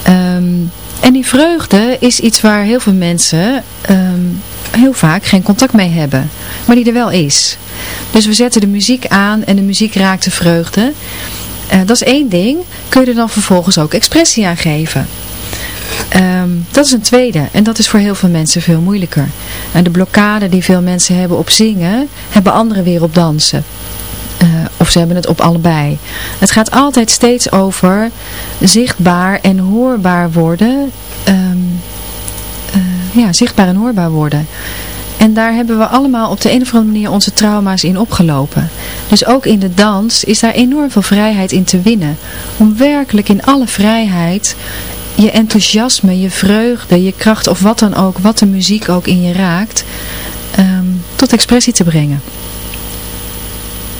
Um, en die vreugde is iets waar heel veel mensen um, heel vaak geen contact mee hebben. Maar die er wel is. Dus we zetten de muziek aan en de muziek raakt de vreugde. Uh, dat is één ding. Kun je er dan vervolgens ook expressie aan geven. Um, dat is een tweede. En dat is voor heel veel mensen veel moeilijker. En de blokkade die veel mensen hebben op zingen, hebben anderen weer op dansen. Uh, of ze hebben het op allebei. Het gaat altijd steeds over zichtbaar en hoorbaar worden. Um, uh, ja, zichtbaar en hoorbaar worden. En daar hebben we allemaal op de een of andere manier onze trauma's in opgelopen. Dus ook in de dans is daar enorm veel vrijheid in te winnen. Om werkelijk in alle vrijheid je enthousiasme, je vreugde, je kracht of wat dan ook, wat de muziek ook in je raakt, um, tot expressie te brengen.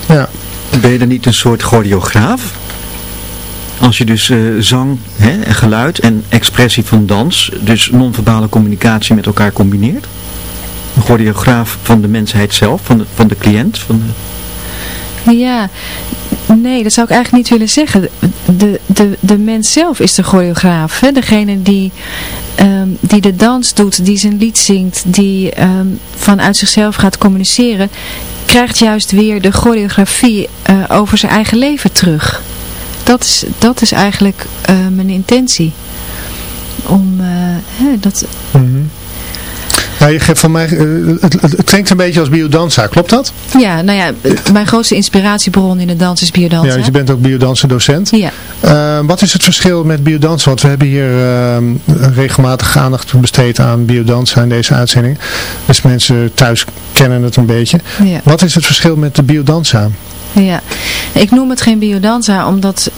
Ja. Ben je dan niet een soort choreograaf? Als je dus uh, zang, hè, en geluid en expressie van dans, dus non-verbale communicatie met elkaar combineert? Een choreograaf van de mensheid zelf, van de, van de cliënt? Van de... Ja, nee, dat zou ik eigenlijk niet willen zeggen. De, de, de mens zelf is de choreograaf. Degene die, um, die de dans doet, die zijn lied zingt, die um, vanuit zichzelf gaat communiceren, krijgt juist weer de choreografie uh, over zijn eigen leven terug. Dat is, dat is eigenlijk uh, mijn intentie. Om uh, dat... -hmm. Je geeft van mij, uh, het, het, klinkt een beetje als biodanza, klopt dat? Ja, nou ja, mijn grootste inspiratiebron in de dans is biodanza. Ja, je bent ook biodansen docent. Ja. Uh, wat is het verschil met biodansen? Want we hebben hier uh, regelmatig aandacht besteed aan biodanza in deze uitzending. Dus mensen thuis kennen het een beetje. Ja. Wat is het verschil met de biodanza? Ja, ik noem het geen biodanza omdat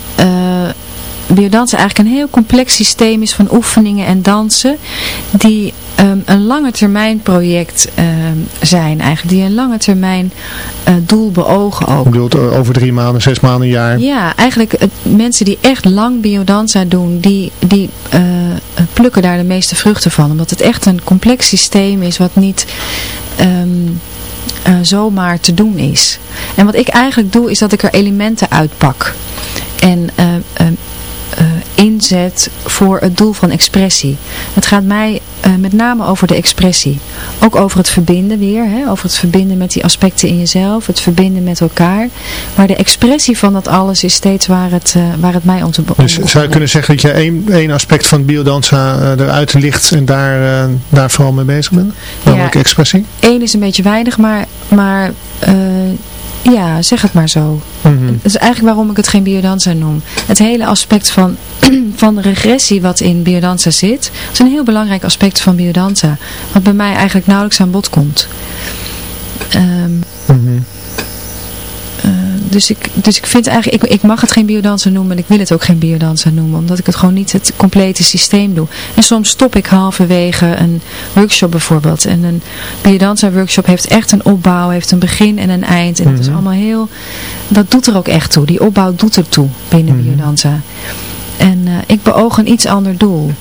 biodanza eigenlijk een heel complex systeem is van oefeningen en dansen die um, een lange termijn project um, zijn eigenlijk, die een lange termijn uh, doel beogen ook. Je bedoelt over drie maanden, zes maanden, een jaar? Ja, eigenlijk het, mensen die echt lang biodanza doen, die, die uh, plukken daar de meeste vruchten van, omdat het echt een complex systeem is wat niet... Um, uh, zomaar te doen is. En wat ik eigenlijk doe is dat ik er elementen uitpak. En uh, inzet voor het doel van expressie. Het gaat mij met name over de expressie. Ook over het verbinden weer. Hè? Over het verbinden met die aspecten in jezelf. Het verbinden met elkaar. Maar de expressie van dat alles is steeds waar het, waar het mij om te Dus zou je kunnen zeggen dat je één, één aspect van biodanza eruit licht en daar, daar vooral mee bezig bent? Namelijk ja, expressie? Eén is een beetje weinig, maar maar uh, ja, zeg het maar zo. Mhm. Mm -hmm. Dat is eigenlijk waarom ik het geen biodanza noem. Het hele aspect van, van regressie wat in biodanza zit, is een heel belangrijk aspect van biodanza. Wat bij mij eigenlijk nauwelijks aan bod komt. Um, mm -hmm. Dus, ik, dus ik vind eigenlijk, ik, ik mag het geen biodanza noemen en ik wil het ook geen biodanza noemen. Omdat ik het gewoon niet het complete systeem doe. En soms stop ik halverwege een workshop bijvoorbeeld. En een biodanza workshop heeft echt een opbouw, heeft een begin en een eind. En mm -hmm. dat is allemaal heel, dat doet er ook echt toe. Die opbouw doet er toe binnen mm -hmm. biodanza. En uh, ik beoog een iets ander doel.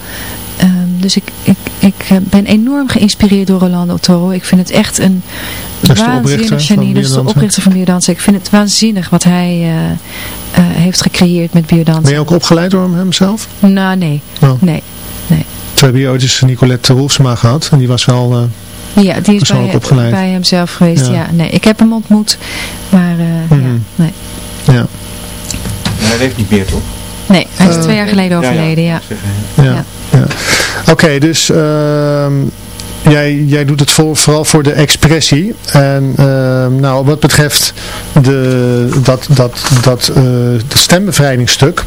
Dus ik, ik, ik ben enorm geïnspireerd door Rolando Toro. Ik vind het echt een waanzinnig genie. Dat is de oprichter van biodanza. Ik vind het waanzinnig wat hij uh, uh, heeft gecreëerd met biodanza. Ben je ook opgeleid door hem zelf? Nou, nee. Oh. Nee. nee. We hebben hier ooit eens Nicolette Wolfsma gehad. En die was wel... Uh, ja, die is bij, opgeleid. bij hemzelf geweest. Ja. ja. nee, ik heb hem ontmoet. Maar mm -hmm. ja, nee. Ja. Hij leeft niet meer, toch? Nee, hij is twee jaar geleden overleden, ja. ja. Ja. Oké, okay, dus uh, jij, jij doet het voor, vooral voor de expressie. En ehm, nou, wat betreft de, dat, dat, dat uh, de stembevrijdingsstuk,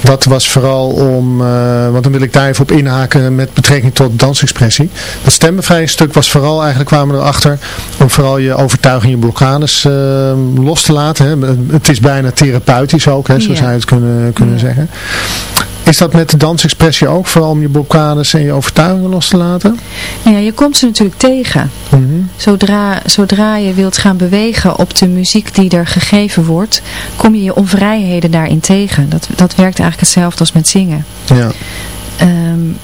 dat was vooral om, uh, want dan wil ik daar even op inhaken met betrekking tot dansexpressie. Dat stembevrijdingsstuk was vooral, eigenlijk kwamen we erachter, om vooral je overtuiging, je blokkades uh, los te laten. Hè. Het is bijna therapeutisch ook, hè, zo ja. zou je het kunnen, kunnen ja. zeggen. Is dat met de dansexpressie ook, vooral om je blokkades en je overtuigingen los te laten? Ja, je komt ze natuurlijk tegen. Mm -hmm. zodra, zodra je wilt gaan bewegen op de muziek die er gegeven wordt, kom je je onvrijheden daarin tegen. Dat, dat werkt eigenlijk hetzelfde als met zingen. Ja. Um,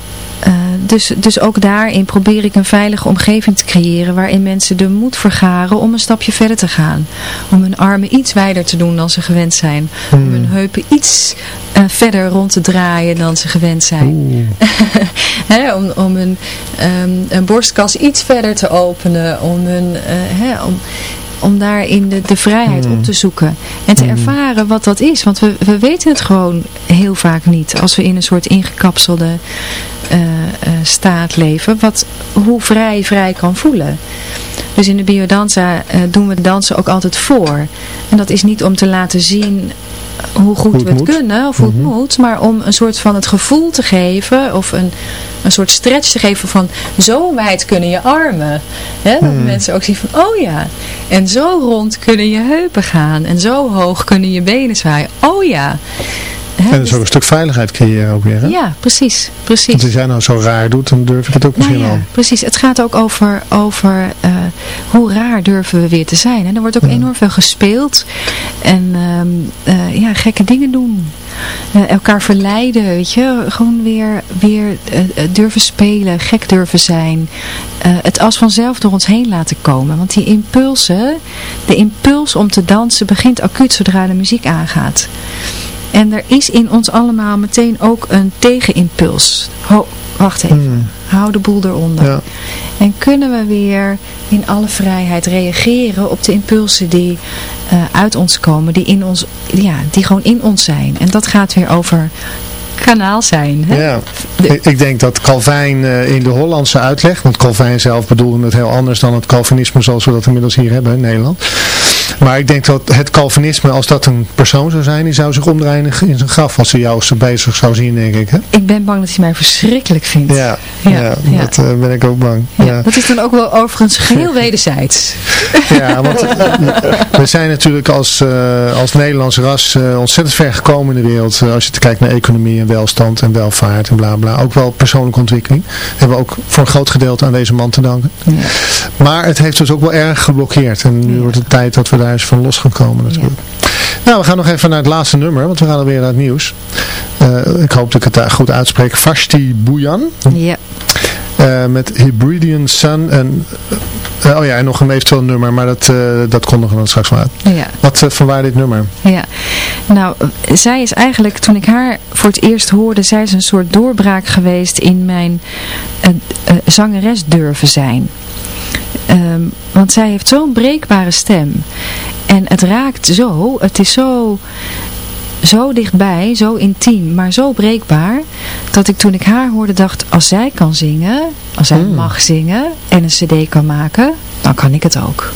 uh, dus, dus ook daarin probeer ik een veilige omgeving te creëren waarin mensen de moed vergaren om een stapje verder te gaan. Om hun armen iets wijder te doen dan ze gewend zijn. Hmm. Om hun heupen iets uh, verder rond te draaien dan ze gewend zijn. He, om, om hun um, een borstkas iets verder te openen. Om hun... Uh, he, om, om daarin de, de vrijheid mm. op te zoeken. En te mm. ervaren wat dat is. Want we, we weten het gewoon heel vaak niet. Als we in een soort ingekapselde uh, uh, staat leven. Wat, hoe vrij vrij kan voelen. Dus in de biodanza uh, doen we dansen ook altijd voor. En dat is niet om te laten zien hoe goed hoe we het moet. kunnen of hoe mm -hmm. het moet, maar om een soort van het gevoel te geven of een, een soort stretch te geven van zo wijd kunnen je armen. Hè? Dat Hmm. mensen ook zien van oh ja, en zo rond kunnen je heupen gaan en zo hoog kunnen je benen zwaaien. Oh ja. Hè, En dus- ook een stuk veiligheid creëren ook weer. Hè? ja, precies, precies. Want als jij nou zo raar doet, dan durf ik het ook misschien Nou ja, wel. precies. Het gaat ook over, over uh, hoe raar durven we weer te zijn. En er wordt ook Ja. enorm veel gespeeld. En um, uh, ja, gekke dingen doen. Uh, elkaar verleiden, weet je. Gewoon weer, weer durven spelen, gek durven zijn. Het als vanzelf door ons heen laten komen. Want die impulsen, de impuls om te dansen begint acuut zodra de muziek aangaat. En er is in ons allemaal meteen ook een tegenimpuls. Ho, wacht even. Hmm. Hou de boel eronder. Ja. En kunnen we weer in alle vrijheid reageren op de impulsen die uh, uit ons komen. Die, in ons, ja, die gewoon in ons zijn. En dat gaat weer over kanaal zijn. Hè? Ja, ik, ik denk dat Calvijn uh, in de Hollandse uitleg, want Calvijn zelf bedoelde het heel anders dan het Calvinisme zoals we dat inmiddels hier hebben in Nederland. Maar ik denk dat het Calvinisme, als dat een persoon zou zijn, die zou zich omdraaien in zijn graf als hij jou zo bezig zou zien, denk ik. Hè? Ik ben bang dat hij mij verschrikkelijk vindt. Ja, ja, ja, ja. dat uh, ben ik ook bang. Ja. Dat is dan ook wel overigens geheel wederzijds. Ja, want we zijn natuurlijk als, uh, als Nederlands ras uh, ontzettend ver gekomen in de wereld. als je kijkt naar economie en welstand en welvaart en bla bla. Ook wel persoonlijke ontwikkeling. Hebben we ook voor een groot gedeelte aan deze man te danken. Maar het heeft dus ook wel erg geblokkeerd. En nu wordt het tijd dat we daar eens van los gaan komen natuurlijk. Nou, we gaan nog even naar het laatste nummer, want we gaan alweer naar het nieuws. Uh, ik hoop dat ik het goed uitspreek. Vashti Bouyan. Ja. Uh, met Hebridean Sun en, uh, oh ja, en nog een eventueel nummer, maar dat, dat kondigen we straks maar uit. Ja. Wat van waar dit nummer? Ja, nou, zij is eigenlijk, toen ik haar voor het eerst hoorde, zij is een soort doorbraak geweest in mijn zangeres durven zijn. Um, want zij heeft zo'n breekbare stem. En het raakt zo, het is zo, zo dichtbij, zo intiem, maar zo breekbaar. Dat ik toen ik haar hoorde dacht, als zij kan zingen, als zij mm. mag zingen en een cd kan maken, dan kan ik het ook.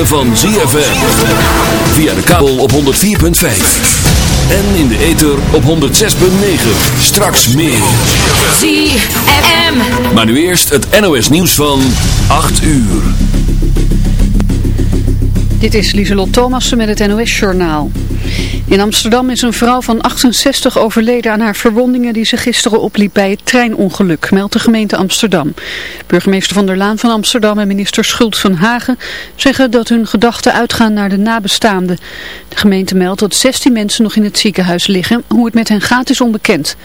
Ritme van ZFM. Via de kabel op 104.5. En in de ether op 106.9. Straks meer. ZFM. Maar nu eerst het NOS nieuws van 8 uur. Dit is Lieselot Thomassen met het NOS-journaal. In Amsterdam is een vrouw van 68 overleden aan haar verwondingen die ze gisteren opliep bij het treinongeluk, meldt de gemeente Amsterdam. Burgemeester Van der Laan van Amsterdam en minister Schult van Hagen zeggen dat hun gedachten uitgaan naar de nabestaanden. De gemeente meldt dat 16 mensen nog in het ziekenhuis liggen. Hoe het met hen gaat is onbekend.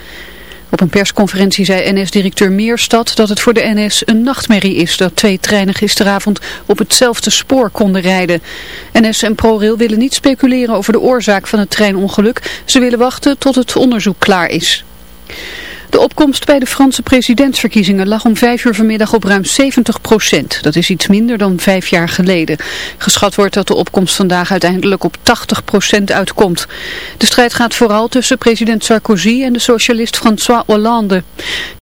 Op een persconferentie zei NS-directeur Meerstad dat het voor de NS een nachtmerrie is dat twee treinen gisteravond op hetzelfde spoor konden rijden. NS en ProRail willen niet speculeren over de oorzaak van het treinongeluk. Ze willen wachten tot het onderzoek klaar is. De opkomst bij de Franse presidentsverkiezingen lag om vijf uur vanmiddag op ruim 70 procent. Dat is iets minder dan vijf jaar geleden. Geschat wordt dat de opkomst vandaag uiteindelijk op 80 procent uitkomt. De strijd gaat vooral tussen president Sarkozy en de socialist François Hollande.